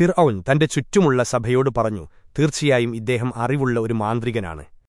ഫിർ തന്റെ ചുറ്റുമുള്ള സഭയോട് പറഞ്ഞു തീർച്ചയായും ഇദ്ദേഹം അറിവുള്ള ഒരു മാന്ത്രികനാണ്.